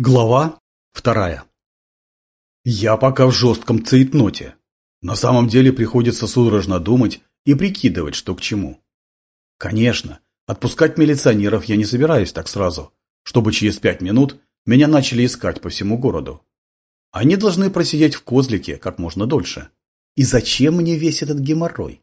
Глава вторая. Я пока в жестком цейтноте. На самом деле приходится судорожно думать и прикидывать, что к чему. Конечно, отпускать милиционеров я не собираюсь так сразу, чтобы через пять минут меня начали искать по всему городу. Они должны просидеть в козлике как можно дольше. И зачем мне весь этот геморрой?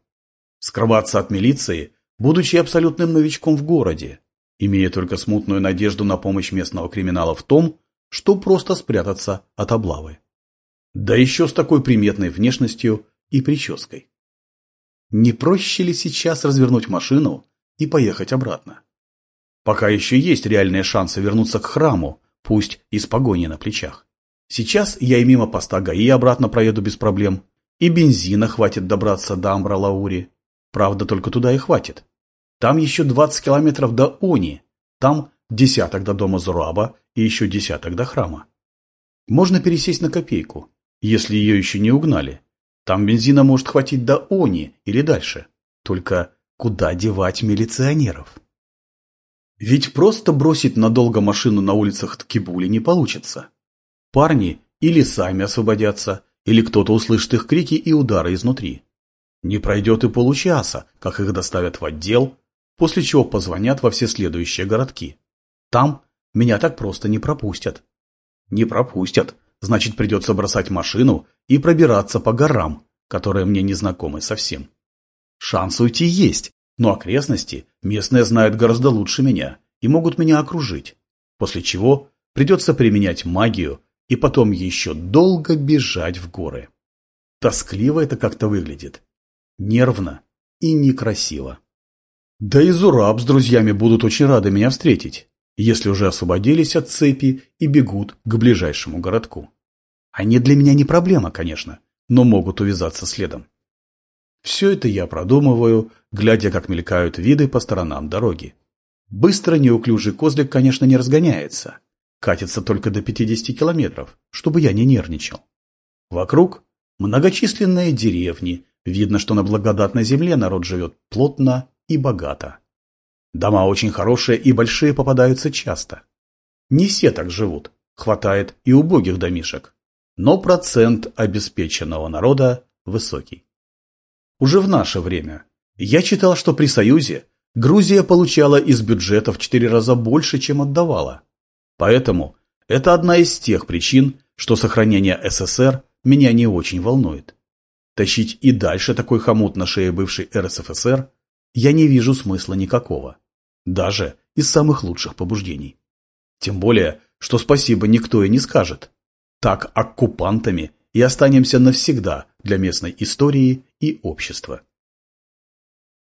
Скрываться от милиции, будучи абсолютным новичком в городе, имея только смутную надежду на помощь местного криминала в том, что просто спрятаться от облавы. Да еще с такой приметной внешностью и прической. Не проще ли сейчас развернуть машину и поехать обратно? Пока еще есть реальные шансы вернуться к храму, пусть и с погоней на плечах. Сейчас я и мимо поста ГАИ обратно проеду без проблем, и бензина хватит добраться до Амбра-Лаури. Правда, только туда и хватит. Там еще 20 километров до Они, там десяток до дома Зураба и еще десяток до храма. Можно пересесть на копейку, если ее еще не угнали. Там бензина может хватить до Они или дальше. Только куда девать милиционеров? Ведь просто бросить надолго машину на улицах Ткибули не получится. Парни или сами освободятся, или кто-то услышит их крики и удары изнутри. Не пройдет и получаса, как их доставят в отдел, после чего позвонят во все следующие городки. Там меня так просто не пропустят. Не пропустят, значит придется бросать машину и пробираться по горам, которые мне не знакомы совсем. Шанс уйти есть, но окрестности местные знают гораздо лучше меня и могут меня окружить, после чего придется применять магию и потом еще долго бежать в горы. Тоскливо это как-то выглядит. Нервно и некрасиво. Да и Зураб с друзьями будут очень рады меня встретить если уже освободились от цепи и бегут к ближайшему городку. Они для меня не проблема, конечно, но могут увязаться следом. Все это я продумываю, глядя, как мелькают виды по сторонам дороги. Быстро неуклюжий козлик, конечно, не разгоняется. Катится только до 50 километров, чтобы я не нервничал. Вокруг многочисленные деревни, видно, что на благодатной земле народ живет плотно и богато. Дома очень хорошие и большие попадаются часто. Не все так живут, хватает и убогих домишек. Но процент обеспеченного народа высокий. Уже в наше время я читал, что при Союзе Грузия получала из бюджета в четыре раза больше, чем отдавала. Поэтому это одна из тех причин, что сохранение СССР меня не очень волнует. Тащить и дальше такой хомут на шее бывшей РСФСР я не вижу смысла никакого даже из самых лучших побуждений. Тем более, что спасибо никто и не скажет. Так оккупантами и останемся навсегда для местной истории и общества.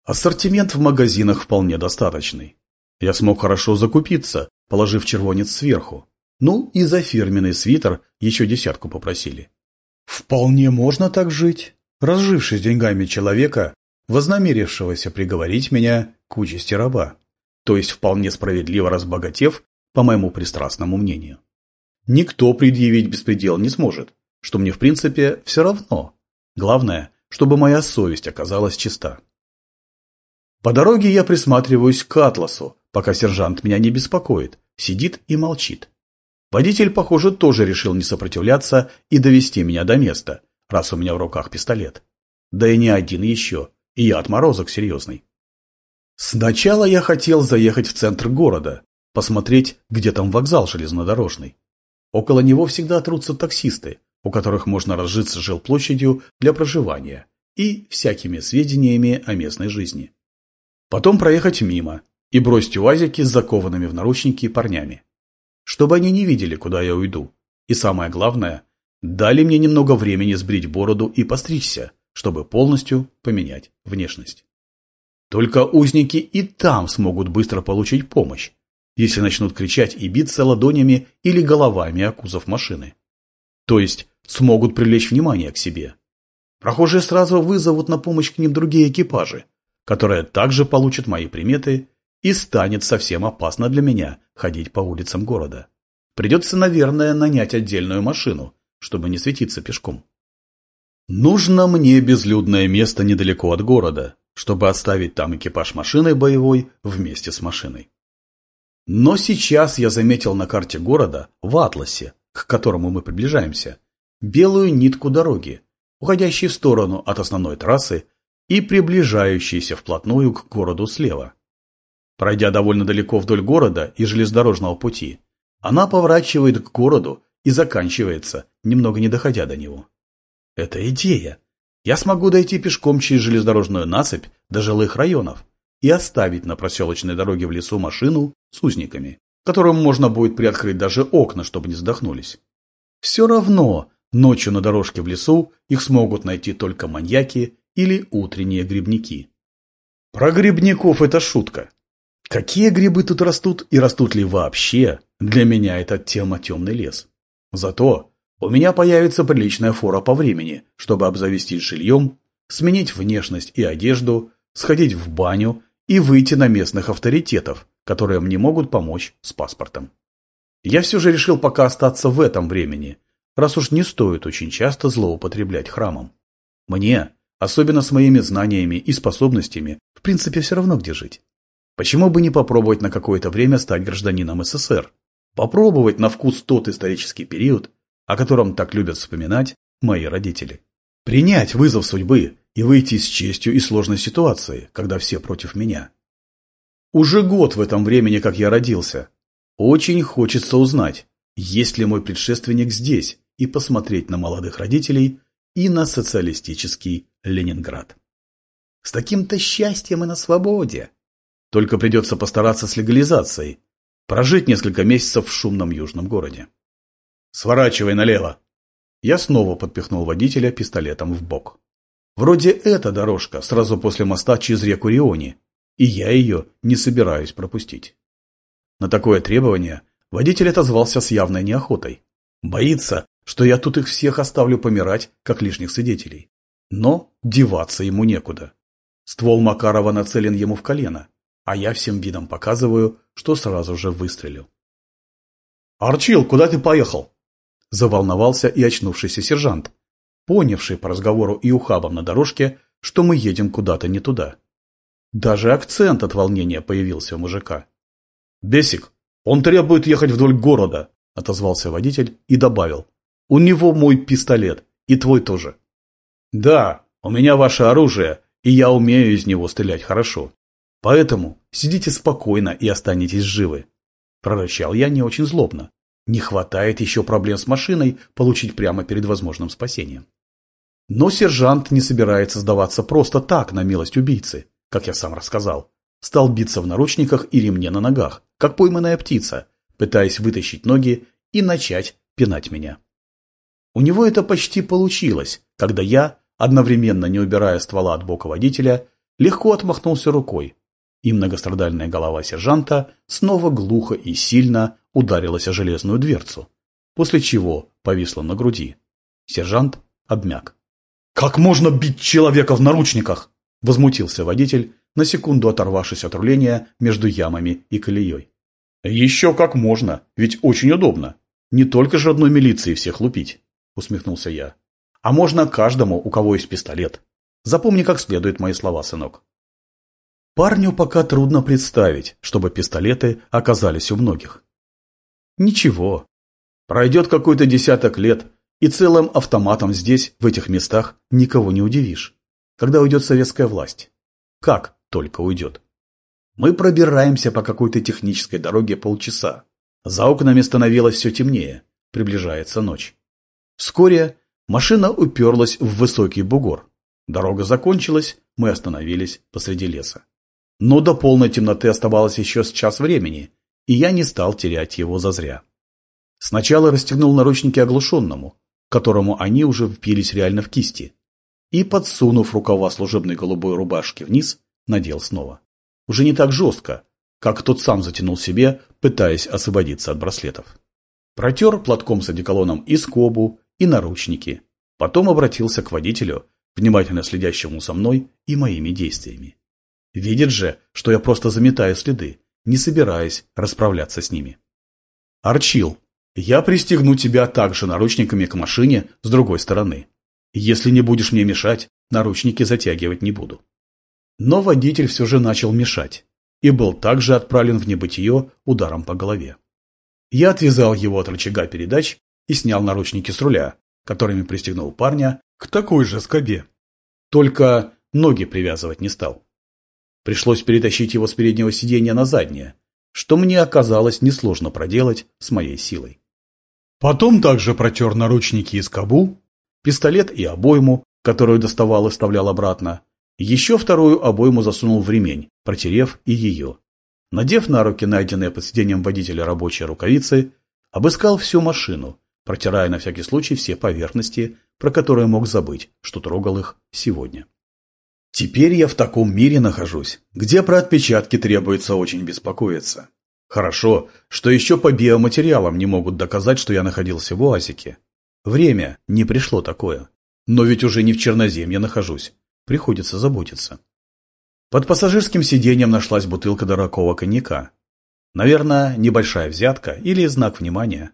Ассортимент в магазинах вполне достаточный. Я смог хорошо закупиться, положив червонец сверху. Ну и за фирменный свитер еще десятку попросили. Вполне можно так жить, разжившись деньгами человека, вознамерившегося приговорить меня к участи раба то есть вполне справедливо разбогатев, по моему пристрастному мнению. Никто предъявить беспредел не сможет, что мне в принципе все равно. Главное, чтобы моя совесть оказалась чиста. По дороге я присматриваюсь к атласу, пока сержант меня не беспокоит, сидит и молчит. Водитель, похоже, тоже решил не сопротивляться и довести меня до места, раз у меня в руках пистолет. Да и не один еще, и я отморозок серьезный. Сначала я хотел заехать в центр города, посмотреть, где там вокзал железнодорожный. Около него всегда трутся таксисты, у которых можно разжиться жилплощадью для проживания и всякими сведениями о местной жизни. Потом проехать мимо и бросить уазики с закованными в наручники парнями. Чтобы они не видели, куда я уйду. И самое главное, дали мне немного времени сбрить бороду и постричься, чтобы полностью поменять внешность. Только узники и там смогут быстро получить помощь, если начнут кричать и биться ладонями или головами о кузов машины. То есть смогут привлечь внимание к себе. Прохожие сразу вызовут на помощь к ним другие экипажи, которые также получат мои приметы и станет совсем опасно для меня ходить по улицам города. Придется, наверное, нанять отдельную машину, чтобы не светиться пешком. Нужно мне безлюдное место недалеко от города, чтобы оставить там экипаж машины боевой вместе с машиной. Но сейчас я заметил на карте города, в атласе, к которому мы приближаемся, белую нитку дороги, уходящей в сторону от основной трассы и приближающейся вплотную к городу слева. Пройдя довольно далеко вдоль города и железнодорожного пути, она поворачивает к городу и заканчивается, немного не доходя до него. Это идея. Я смогу дойти пешком через железнодорожную насыпь до жилых районов и оставить на проселочной дороге в лесу машину с узниками, которым можно будет приоткрыть даже окна, чтобы не задохнулись. Все равно ночью на дорожке в лесу их смогут найти только маньяки или утренние грибники. Про грибников это шутка. Какие грибы тут растут и растут ли вообще, для меня это тема темный лес. Зато у меня появится приличная фора по времени, чтобы обзавестись жильем, сменить внешность и одежду, сходить в баню и выйти на местных авторитетов, которые мне могут помочь с паспортом. Я все же решил пока остаться в этом времени, раз уж не стоит очень часто злоупотреблять храмом. Мне, особенно с моими знаниями и способностями, в принципе все равно где жить. Почему бы не попробовать на какое-то время стать гражданином СССР? Попробовать на вкус тот исторический период, о котором так любят вспоминать мои родители. Принять вызов судьбы и выйти с честью из сложной ситуации, когда все против меня. Уже год в этом времени, как я родился. Очень хочется узнать, есть ли мой предшественник здесь, и посмотреть на молодых родителей и на социалистический Ленинград. С таким-то счастьем и на свободе. Только придется постараться с легализацией, прожить несколько месяцев в шумном южном городе. «Сворачивай налево!» Я снова подпихнул водителя пистолетом в бок. Вроде эта дорожка сразу после моста через реку Риони, и я ее не собираюсь пропустить. На такое требование водитель отозвался с явной неохотой. Боится, что я тут их всех оставлю помирать, как лишних свидетелей. Но деваться ему некуда. Ствол Макарова нацелен ему в колено, а я всем видом показываю, что сразу же выстрелю. «Арчил, куда ты поехал?» Заволновался и очнувшийся сержант, понявший по разговору и ухабам на дорожке, что мы едем куда-то не туда. Даже акцент от волнения появился у мужика. «Бесик, он требует ехать вдоль города», – отозвался водитель и добавил. «У него мой пистолет, и твой тоже». «Да, у меня ваше оружие, и я умею из него стрелять хорошо. Поэтому сидите спокойно и останетесь живы», – прорычал я не очень злобно. Не хватает еще проблем с машиной получить прямо перед возможным спасением. Но сержант не собирается сдаваться просто так на милость убийцы, как я сам рассказал. Стал биться в наручниках и ремне на ногах, как пойманная птица, пытаясь вытащить ноги и начать пинать меня. У него это почти получилось, когда я, одновременно не убирая ствола от бока водителя, легко отмахнулся рукой, и многострадальная голова сержанта снова глухо и сильно ударилась о железную дверцу, после чего повисла на груди. Сержант обмяк. «Как можно бить человека в наручниках?» – возмутился водитель, на секунду оторвавшись от руления между ямами и колеей. «Еще как можно, ведь очень удобно. Не только же одной милиции всех лупить», – усмехнулся я. «А можно каждому, у кого есть пистолет. Запомни как следует мои слова, сынок». Парню пока трудно представить, чтобы пистолеты оказались у многих. Ничего. Пройдет какой-то десяток лет, и целым автоматом здесь, в этих местах, никого не удивишь. Когда уйдет советская власть. Как только уйдет. Мы пробираемся по какой-то технической дороге полчаса. За окнами становилось все темнее. Приближается ночь. Вскоре машина уперлась в высокий бугор. Дорога закончилась, мы остановились посреди леса. Но до полной темноты оставалось еще с час времени, и я не стал терять его зазря. Сначала расстегнул наручники оглушенному, которому они уже впились реально в кисти, и, подсунув рукава служебной голубой рубашки вниз, надел снова. Уже не так жестко, как тот сам затянул себе, пытаясь освободиться от браслетов. Протер платком с одеколоном и скобу, и наручники. Потом обратился к водителю, внимательно следящему за мной и моими действиями. Видит же, что я просто заметаю следы, не собираясь расправляться с ними. Арчил, я пристегну тебя также наручниками к машине с другой стороны. Если не будешь мне мешать, наручники затягивать не буду. Но водитель все же начал мешать. и был также отправлен в небытие ударом по голове. Я отвязал его от рычага передач и снял наручники с руля, которыми пристегнул парня к такой же скобе. Только ноги привязывать не стал. Пришлось перетащить его с переднего сиденья на заднее, что мне оказалось несложно проделать с моей силой. Потом также протер наручники и скобу, пистолет и обойму, которую доставал и вставлял обратно. Еще вторую обойму засунул в ремень, протерев и ее. Надев на руки найденные под сиденьем водителя рабочие рукавицы, обыскал всю машину, протирая на всякий случай все поверхности, про которые мог забыть, что трогал их сегодня. Теперь я в таком мире нахожусь, где про отпечатки требуется очень беспокоиться. Хорошо, что еще по биоматериалам не могут доказать, что я находился в УАЗике. Время не пришло такое. Но ведь уже не в Черноземье нахожусь. Приходится заботиться. Под пассажирским сиденьем нашлась бутылка дорогого коньяка. Наверное, небольшая взятка или знак внимания.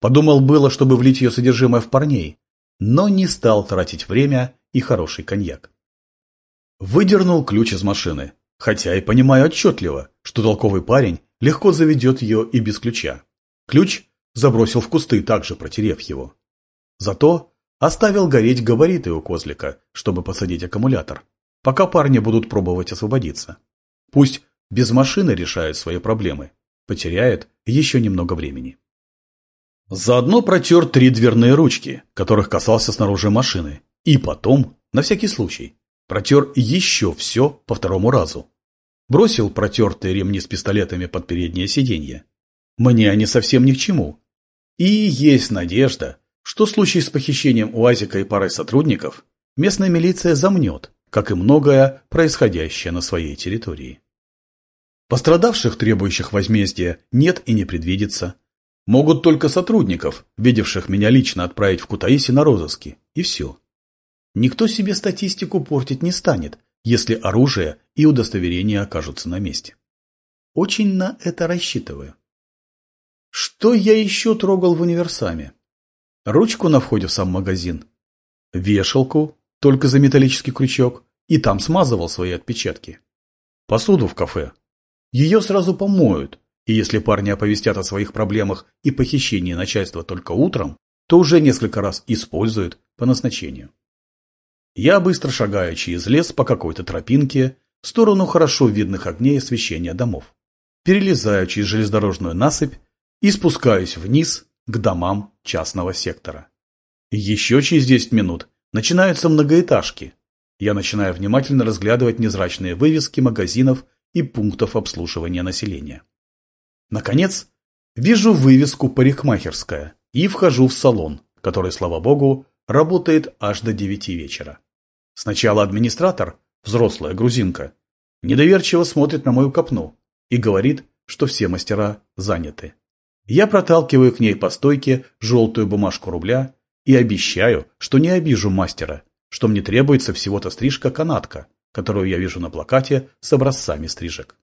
Подумал было, чтобы влить ее содержимое в парней, но не стал тратить время и хороший коньяк. Выдернул ключ из машины, хотя и понимаю отчетливо, что толковый парень легко заведет ее и без ключа. Ключ забросил в кусты, также протерев его. Зато оставил гореть габариты у козлика, чтобы посадить аккумулятор пока парни будут пробовать освободиться. Пусть без машины решают свои проблемы, потеряет еще немного времени. Заодно протер три дверные ручки, которых касался снаружи машины, и потом, на всякий случай, протер еще все по второму разу. Бросил протертые ремни с пистолетами под переднее сиденье. Мне они совсем ни к чему. И есть надежда, что случай с похищением УАЗика и парой сотрудников местная милиция замнет, как и многое, происходящее на своей территории. Пострадавших, требующих возмездия, нет и не предвидится. Могут только сотрудников, видевших меня лично, отправить в Кутаиси на розыски, и все. Никто себе статистику портить не станет, если оружие и удостоверение окажутся на месте. Очень на это рассчитываю. Что я еще трогал в универсаме? Ручку на входе в сам магазин, вешалку, только за металлический крючок, и там смазывал свои отпечатки. Посуду в кафе. Ее сразу помоют, и если парни оповестят о своих проблемах и похищении начальства только утром, то уже несколько раз используют по назначению. Я быстро шагаю через лес по какой-то тропинке в сторону хорошо видных огней освещения домов. Перелезаю через железнодорожную насыпь и спускаюсь вниз к домам частного сектора. Еще через 10 минут Начинаются многоэтажки. Я начинаю внимательно разглядывать незрачные вывески магазинов и пунктов обслуживания населения. Наконец, вижу вывеску «Парикмахерская» и вхожу в салон, который, слава богу, работает аж до девяти вечера. Сначала администратор, взрослая грузинка, недоверчиво смотрит на мою копну и говорит, что все мастера заняты. Я проталкиваю к ней по стойке желтую бумажку рубля и обещаю, что не обижу мастера, что мне требуется всего-то стрижка-канатка, которую я вижу на плакате с образцами стрижек.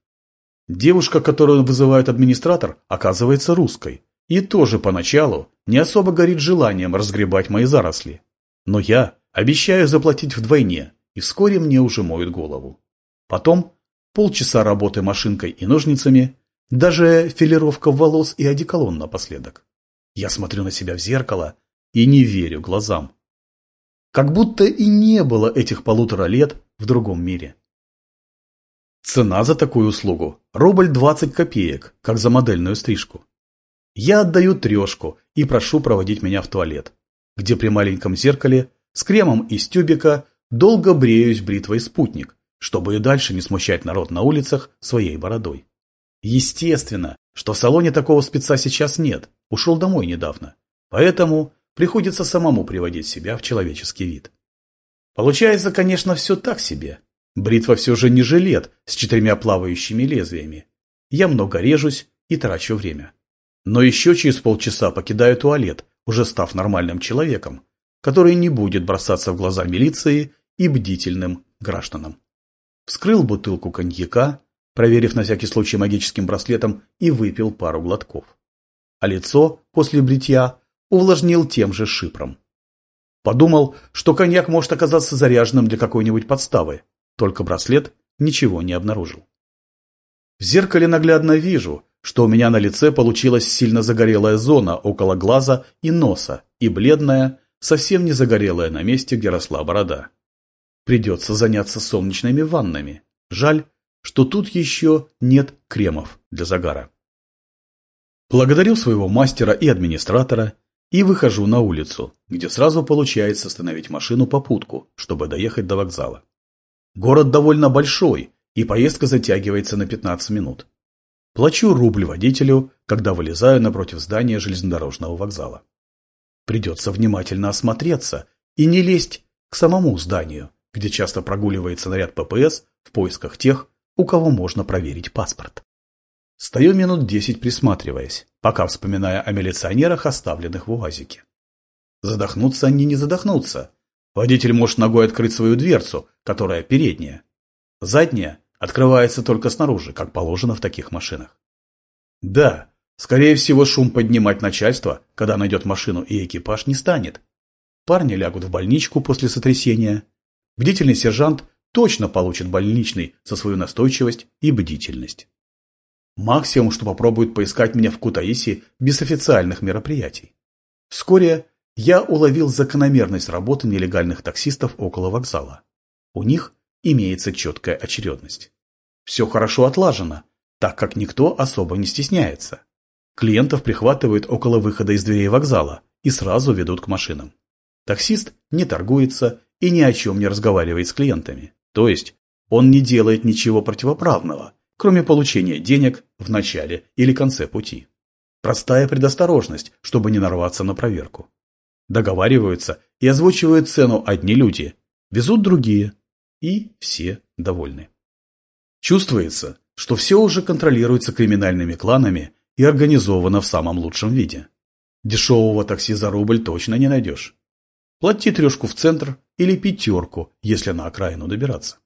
Девушка, которую вызывает администратор, оказывается русской. И тоже поначалу не особо горит желанием разгребать мои заросли. Но я обещаю заплатить вдвойне, и вскоре мне уже моют голову. Потом полчаса работы машинкой и ножницами, даже филировка волос и одеколон напоследок. Я смотрю на себя в зеркало и не верю глазам. Как будто и не было этих полутора лет в другом мире. Цена за такую услугу – рубль 20 копеек, как за модельную стрижку. Я отдаю трешку и прошу проводить меня в туалет, где при маленьком зеркале с кремом из тюбика долго бреюсь бритвой спутник, чтобы и дальше не смущать народ на улицах своей бородой. Естественно, что в салоне такого спеца сейчас нет, ушел домой недавно. Поэтому приходится самому приводить себя в человеческий вид. Получается, конечно, все так себе. Бритва все же не жилет с четырьмя плавающими лезвиями. Я много режусь и трачу время. Но еще через полчаса покидаю туалет, уже став нормальным человеком, который не будет бросаться в глаза милиции и бдительным гражданам. Вскрыл бутылку коньяка, проверив на всякий случай магическим браслетом, и выпил пару глотков. А лицо после бритья увлажнил тем же шипром. Подумал, что коньяк может оказаться заряженным для какой-нибудь подставы, только браслет ничего не обнаружил. В зеркале наглядно вижу, что у меня на лице получилась сильно загорелая зона около глаза и носа и бледная, совсем не загорелая на месте, где росла борода. Придется заняться солнечными ваннами. Жаль, что тут еще нет кремов для загара. Благодарю своего мастера и администратора и выхожу на улицу, где сразу получается остановить машину попутку, чтобы доехать до вокзала. Город довольно большой, и поездка затягивается на 15 минут. Плачу рубль водителю, когда вылезаю напротив здания железнодорожного вокзала. Придется внимательно осмотреться и не лезть к самому зданию, где часто прогуливается наряд ППС в поисках тех, у кого можно проверить паспорт. Стою минут десять присматриваясь, пока вспоминая о милиционерах, оставленных в УАЗике. Задохнуться они не задохнутся. Водитель может ногой открыть свою дверцу, которая передняя. Задняя открывается только снаружи, как положено в таких машинах. Да, скорее всего, шум поднимать начальство, когда найдет машину и экипаж, не станет. Парни лягут в больничку после сотрясения. Бдительный сержант точно получит больничный за свою настойчивость и бдительность. Максимум, что попробуют поискать меня в Кутаиси без официальных мероприятий. Вскоре я уловил закономерность работы нелегальных таксистов около вокзала. У них имеется четкая очередность. Все хорошо отлажено, так как никто особо не стесняется. Клиентов прихватывают около выхода из дверей вокзала и сразу ведут к машинам. Таксист не торгуется и ни о чем не разговаривает с клиентами. То есть он не делает ничего противоправного, кроме получения денег в начале или конце пути. Простая предосторожность, чтобы не нарваться на проверку. Договариваются и озвучивают цену одни люди, везут другие, и все довольны. Чувствуется, что все уже контролируется криминальными кланами и организовано в самом лучшем виде. Дешевого такси за рубль точно не найдешь. Плати трешку в центр или пятерку, если на окраину добираться.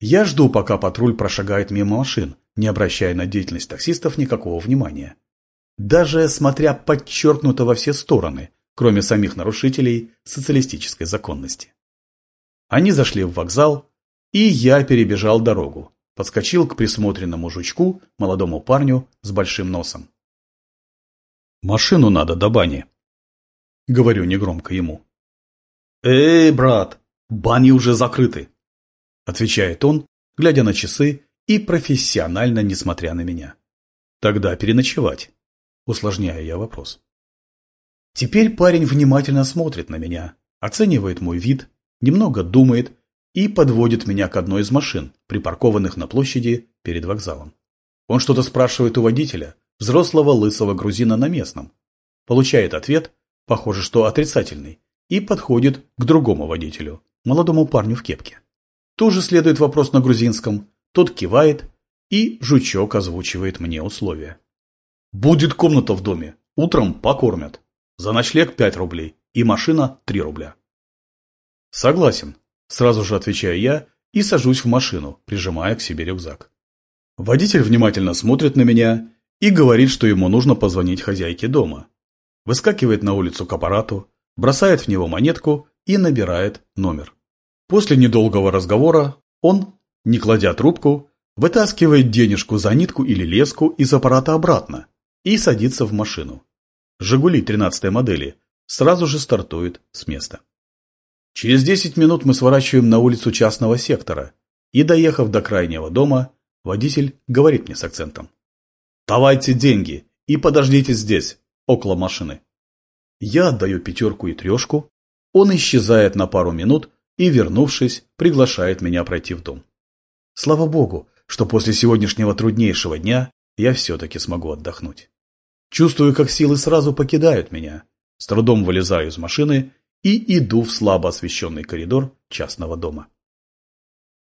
Я жду, пока патруль прошагает мимо машин, не обращая на деятельность таксистов никакого внимания. Даже смотря подчеркнуто во все стороны, кроме самих нарушителей социалистической законности. Они зашли в вокзал, и я перебежал дорогу, подскочил к присмотренному жучку, молодому парню с большим носом. «Машину надо до бани», — говорю негромко ему. «Эй, брат, бани уже закрыты», отвечает он, глядя на часы и профессионально, несмотря на меня. Тогда переночевать. Усложняю я вопрос. Теперь парень внимательно смотрит на меня, оценивает мой вид, немного думает и подводит меня к одной из машин, припаркованных на площади перед вокзалом. Он что-то спрашивает у водителя, взрослого лысого грузина на местном. Получает ответ, похоже, что отрицательный, и подходит к другому водителю, молодому парню в кепке. Тоже следует вопрос на грузинском. Тот кивает, и жучок озвучивает мне условия. Будет комната в доме. Утром покормят. За ночлег 5 рублей и машина 3 рубля. Согласен. Сразу же отвечаю я и сажусь в машину, прижимая к себе рюкзак. Водитель внимательно смотрит на меня и говорит, что ему нужно позвонить хозяйке дома. Выскакивает на улицу к аппарату, бросает в него монетку и набирает номер. После недолгого разговора он, не кладя трубку, вытаскивает денежку за нитку или леску из аппарата обратно и садится в машину. «Жигули» 13 модели сразу же стартует с места. Через 10 минут мы сворачиваем на улицу частного сектора, и, доехав до крайнего дома, водитель говорит мне с акцентом. «Давайте деньги и подождите здесь, около машины». Я отдаю пятерку и трешку, он исчезает на пару минут, и, вернувшись, приглашает меня пройти в дом. Слава богу, что после сегодняшнего труднейшего дня я все-таки смогу отдохнуть. Чувствую, как силы сразу покидают меня. С трудом вылезаю из машины и иду в слабо освещенный коридор частного дома.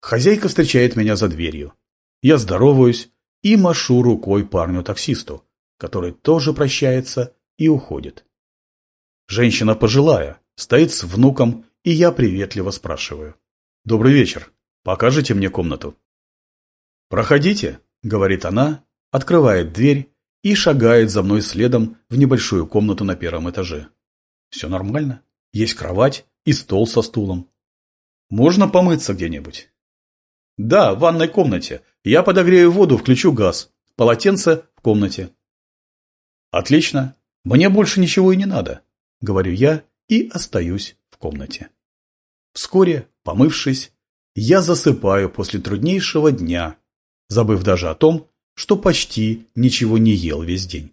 Хозяйка встречает меня за дверью. Я здороваюсь и машу рукой парню-таксисту, который тоже прощается и уходит. Женщина пожилая, стоит с внуком и я приветливо спрашиваю. «Добрый вечер. Покажите мне комнату?» «Проходите», — говорит она, открывает дверь и шагает за мной следом в небольшую комнату на первом этаже. Все нормально. Есть кровать и стол со стулом. Можно помыться где-нибудь? Да, в ванной комнате. Я подогрею воду, включу газ. Полотенце в комнате. Отлично. Мне больше ничего и не надо, говорю я и остаюсь в комнате. Вскоре, помывшись, я засыпаю после труднейшего дня, забыв даже о том, что почти ничего не ел весь день.